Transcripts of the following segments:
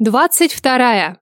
Двадцать вторая.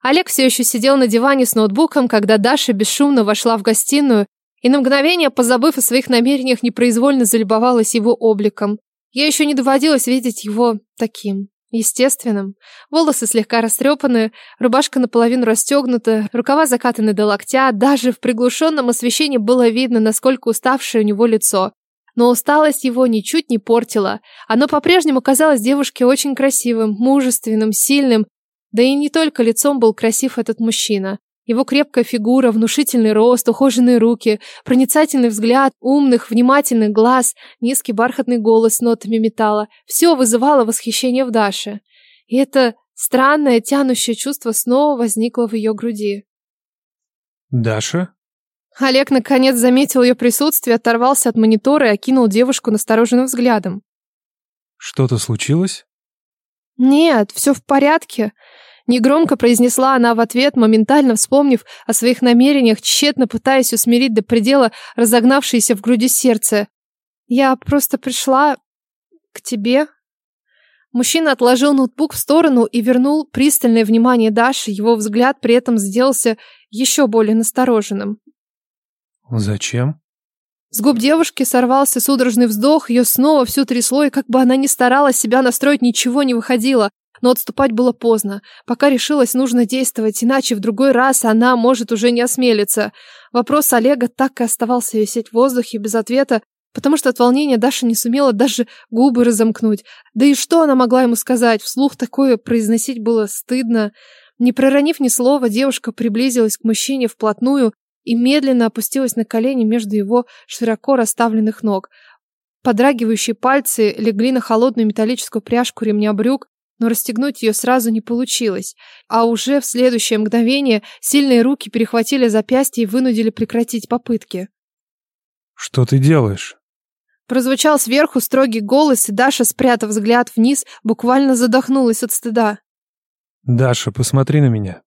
Олег все еще сидел на диване с ноутбуком, когда Даша бесшумно вошла в гостиную и на мгновение, позабыв о своих намерениях, непроизвольно залюбовалась его обликом. Ей еще не доводилось видеть его таким, естественным. Волосы слегка растрепаны, рубашка наполовину расстегнута, рукава закатаны до локтя, даже в приглушенном освещении было видно, насколько уставшее у него лицо. Но усталость его ничуть не портила. Оно по-прежнему казалось девушке очень красивым, мужественным, сильным. Да и не только лицом был красив этот мужчина. Его крепкая фигура, внушительный рост, ухоженные руки, проницательный взгляд, умных, внимательных глаз, низкий бархатный голос с нотами металла – все вызывало восхищение в Даше. И это странное, тянущее чувство снова возникло в ее груди. «Даша?» Олег наконец заметил ее присутствие, оторвался от монитора и окинул девушку настороженным взглядом. «Что-то случилось?» «Нет, все в порядке», — негромко произнесла она в ответ, моментально вспомнив о своих намерениях, тщетно пытаясь усмирить до предела разогнавшееся в груди сердце. «Я просто пришла к тебе». Мужчина отложил ноутбук в сторону и вернул пристальное внимание Даши, его взгляд при этом сделался еще более настороженным. «Зачем?» С губ девушки сорвался судорожный вздох, ее снова всю трясло, и как бы она ни старалась себя настроить, ничего не выходило. Но отступать было поздно. Пока решилась, нужно действовать, иначе в другой раз она может уже не осмелиться. Вопрос Олега так и оставался висеть в воздухе без ответа, потому что от волнения Даша не сумела даже губы разомкнуть. Да и что она могла ему сказать? Вслух такое произносить было стыдно. Не проронив ни слова, девушка приблизилась к мужчине вплотную и медленно опустилась на колени между его широко расставленных ног. Подрагивающие пальцы легли на холодную металлическую пряжку ремня брюк, но расстегнуть ее сразу не получилось. А уже в следующее мгновение сильные руки перехватили запястье и вынудили прекратить попытки. «Что ты делаешь?» Прозвучал сверху строгий голос, и Даша, спрятав взгляд вниз, буквально задохнулась от стыда. «Даша, посмотри на меня».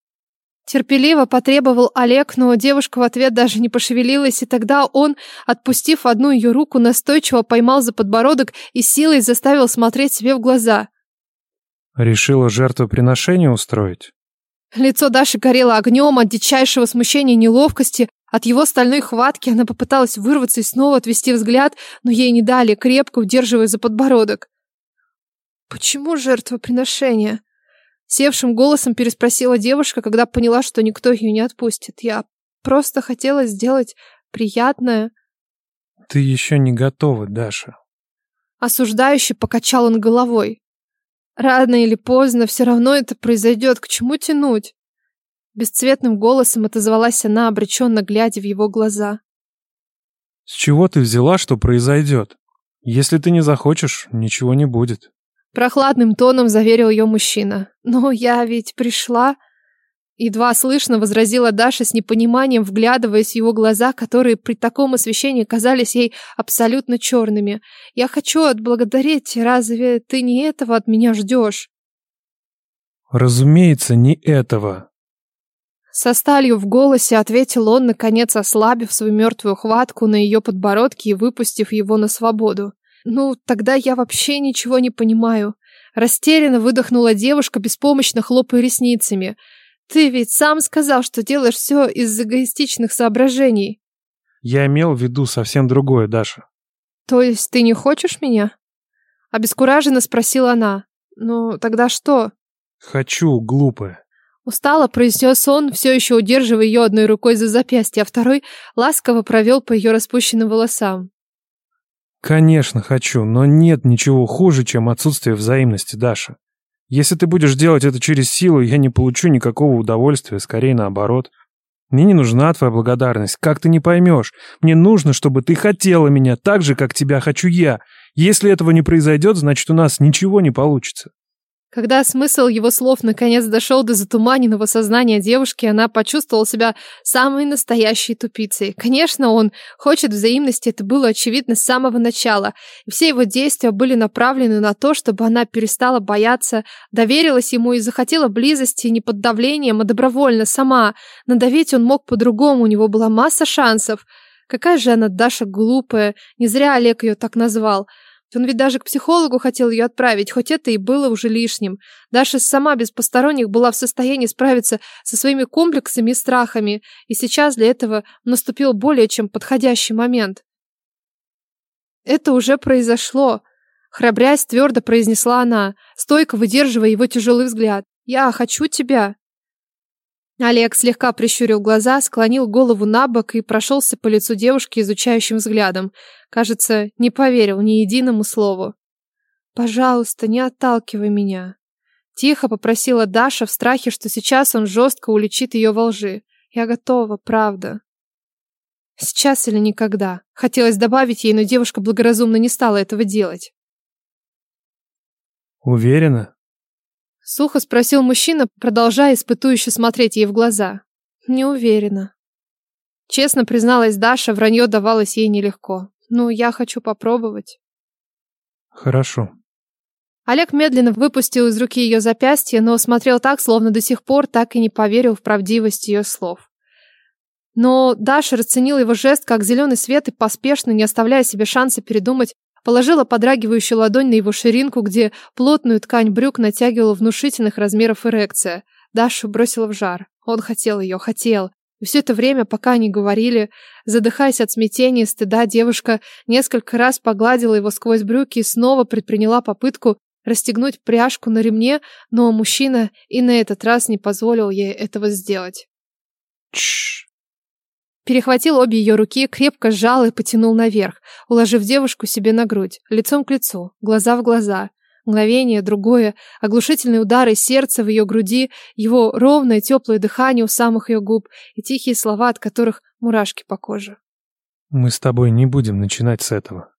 Терпеливо потребовал Олег, но девушка в ответ даже не пошевелилась, и тогда он, отпустив одну ее руку, настойчиво поймал за подбородок и силой заставил смотреть себе в глаза. Решила жертвоприношение устроить? Лицо Даши горело огнем от дичайшего смущения и неловкости. От его стальной хватки она попыталась вырваться и снова отвести взгляд, но ей не дали, крепко удерживая за подбородок. «Почему жертвоприношение?» Севшим голосом переспросила девушка, когда поняла, что никто ее не отпустит. Я просто хотела сделать приятное. Ты еще не готова, Даша. Осуждающе покачал он головой. Рано или поздно все равно это произойдет. К чему тянуть? Бесцветным голосом отозвалась она, обреченно глядя в его глаза. С чего ты взяла, что произойдет? Если ты не захочешь, ничего не будет. Прохладным тоном заверил ее мужчина. «Но я ведь пришла...» Едва слышно возразила Даша с непониманием, вглядываясь в его глаза, которые при таком освещении казались ей абсолютно черными. «Я хочу отблагодарить. Разве ты не этого от меня ждешь?» «Разумеется, не этого», со сталью в голосе ответил он, наконец ослабив свою мертвую хватку на ее подбородке и выпустив его на свободу. «Ну, тогда я вообще ничего не понимаю». Растерянно выдохнула девушка, беспомощно хлопая ресницами. «Ты ведь сам сказал, что делаешь все из эгоистичных соображений». «Я имел в виду совсем другое, Даша». «То есть ты не хочешь меня?» Обескураженно спросила она. «Ну, тогда что?» «Хочу, глупая». Устало произнес он, все еще удерживая ее одной рукой за запястье, а второй ласково провел по ее распущенным волосам. Конечно, хочу, но нет ничего хуже, чем отсутствие взаимности, Даша. Если ты будешь делать это через силу, я не получу никакого удовольствия, скорее наоборот. Мне не нужна твоя благодарность, как ты не поймешь. Мне нужно, чтобы ты хотела меня так же, как тебя хочу я. Если этого не произойдет, значит у нас ничего не получится. Когда смысл его слов наконец дошел до затуманенного сознания девушки, она почувствовала себя самой настоящей тупицей. Конечно, он хочет взаимности, это было очевидно с самого начала. Все его действия были направлены на то, чтобы она перестала бояться, доверилась ему и захотела близости не под давлением, а добровольно, сама. Надавить он мог по-другому, у него была масса шансов. Какая же она, Даша, глупая, не зря Олег ее так назвал. Он ведь даже к психологу хотел ее отправить, хоть это и было уже лишним. Даша сама без посторонних была в состоянии справиться со своими комплексами и страхами, и сейчас для этого наступил более чем подходящий момент. Это уже произошло. Храбрясь, твердо произнесла она, стойко выдерживая его тяжелый взгляд. «Я хочу тебя!» Олег слегка прищурил глаза, склонил голову на бок и прошелся по лицу девушки изучающим взглядом. Кажется, не поверил ни единому слову. «Пожалуйста, не отталкивай меня!» Тихо попросила Даша в страхе, что сейчас он жестко уличит ее во лжи. «Я готова, правда». Сейчас или никогда. Хотелось добавить ей, но девушка благоразумно не стала этого делать. Уверена? Сухо спросил мужчина, продолжая испытующе смотреть ей в глаза. Не уверена. Честно призналась Даша, вранье давалось ей нелегко. Ну, я хочу попробовать. Хорошо. Олег медленно выпустил из руки ее запястье, но смотрел так, словно до сих пор так и не поверил в правдивость ее слов. Но Даша расценила его жест как зеленый свет и поспешно, не оставляя себе шанса передумать, положила подрагивающую ладонь на его ширинку, где плотную ткань брюк натягивала внушительных размеров эрекция. Дашу бросила в жар. Он хотел ее, хотел. И все это время, пока они говорили, задыхаясь от смятения и стыда, девушка несколько раз погладила его сквозь брюки и снова предприняла попытку расстегнуть пряжку на ремне, но мужчина и на этот раз не позволил ей этого сделать. Тш. Перехватил обе ее руки, крепко сжал и потянул наверх, уложив девушку себе на грудь, лицом к лицу, глаза в глаза. Мгновение, другое, оглушительные удары сердца в ее груди, его ровное теплое дыхание у самых ее губ и тихие слова, от которых мурашки по коже. Мы с тобой не будем начинать с этого.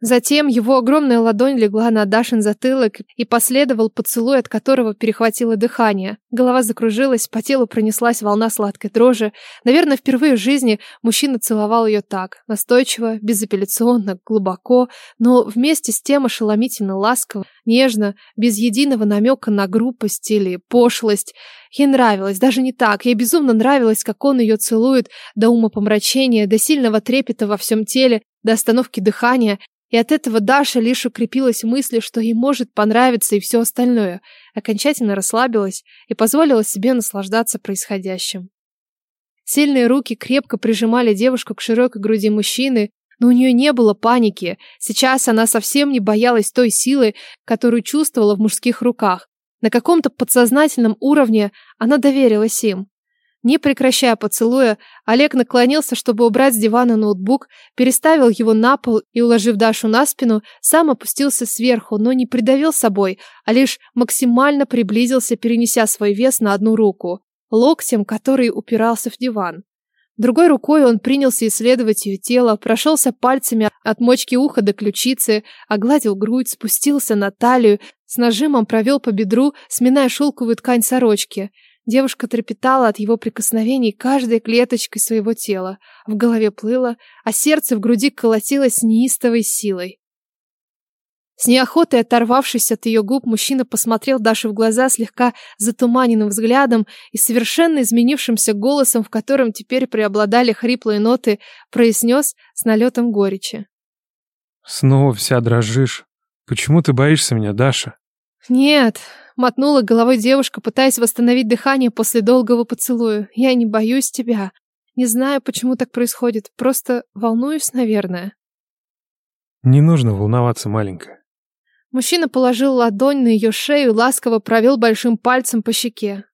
Затем его огромная ладонь легла на Дашин затылок и последовал поцелуй, от которого перехватило дыхание. Голова закружилась, по телу пронеслась волна сладкой дрожи. Наверное, впервые в жизни мужчина целовал ее так, настойчиво, безапелляционно, глубоко, но вместе с тем ошеломительно ласково, нежно, без единого намека на грубость или пошлость. Ей нравилось, даже не так, ей безумно нравилось, как он ее целует до умопомрачения, до сильного трепета во всем теле, до остановки дыхания, и от этого Даша лишь укрепилась в мысли, что ей может понравиться и все остальное, окончательно расслабилась и позволила себе наслаждаться происходящим. Сильные руки крепко прижимали девушку к широкой груди мужчины, но у нее не было паники. Сейчас она совсем не боялась той силы, которую чувствовала в мужских руках. На каком-то подсознательном уровне она доверилась им. Не прекращая поцелуя, Олег наклонился, чтобы убрать с дивана ноутбук, переставил его на пол и, уложив Дашу на спину, сам опустился сверху, но не придавил собой, а лишь максимально приблизился, перенеся свой вес на одну руку, локтем, который упирался в диван. Другой рукой он принялся исследовать ее тело, прошелся пальцами от мочки уха до ключицы, огладил грудь, спустился на талию, с нажимом провел по бедру, сминая шелковую ткань сорочки – Девушка трепетала от его прикосновений каждой клеточкой своего тела. В голове плыло, а сердце в груди колотилось неистовой силой. С неохотой оторвавшись от ее губ, мужчина посмотрел Даше в глаза слегка затуманенным взглядом и совершенно изменившимся голосом, в котором теперь преобладали хриплые ноты, произнес с налетом горечи. «Снова вся дрожишь. Почему ты боишься меня, Даша?» «Нет», — мотнула головой девушка, пытаясь восстановить дыхание после долгого поцелуя. «Я не боюсь тебя. Не знаю, почему так происходит. Просто волнуюсь, наверное». «Не нужно волноваться, маленькая». Мужчина положил ладонь на ее шею и ласково провел большим пальцем по щеке.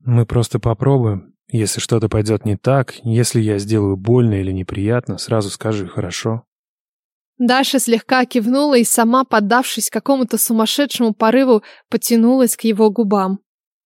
«Мы просто попробуем. Если что-то пойдет не так, если я сделаю больно или неприятно, сразу скажи, хорошо?» Даша слегка кивнула и сама, поддавшись какому-то сумасшедшему порыву, потянулась к его губам.